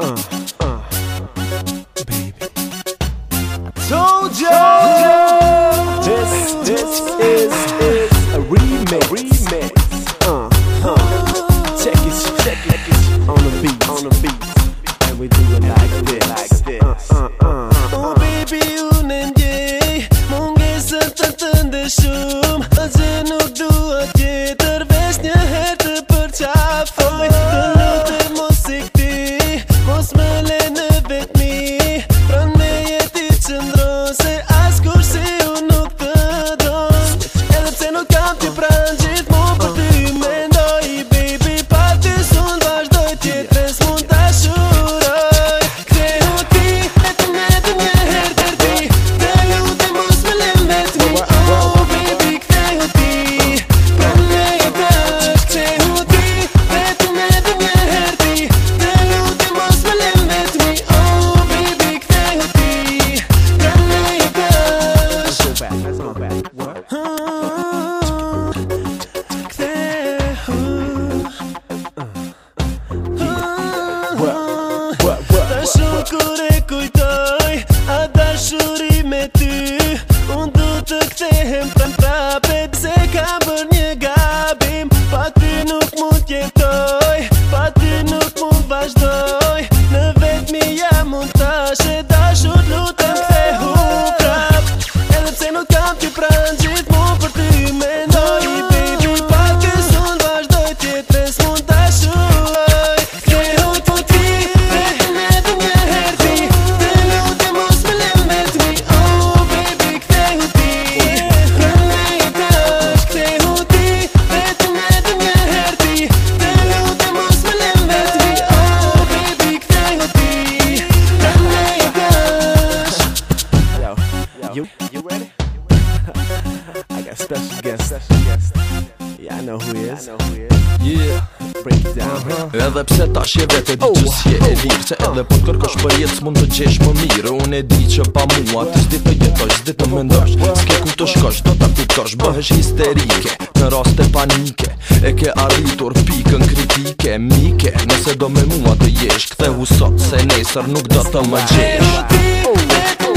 Uh, uh, baby. Told you, This, this is, a remix. tanto pra antes 这时的。You ready? I got special guest, special guest. Yeah, I know who he is. Yeah. Dhe pse tash je vete di që sje e lirë Se edhe po të kërkosh për jetë s'mon të gjesh më mirë Unë e di që pa mua të zdi të jetoj, zdi të mendosh S'ke ku të shkosh, do të kutosh, bëhesh histerike Në raste panike, e ke arritur pikën kritike Mike, nëse do me mua të jesh, këthe husot se nesër nuk do të më gjesh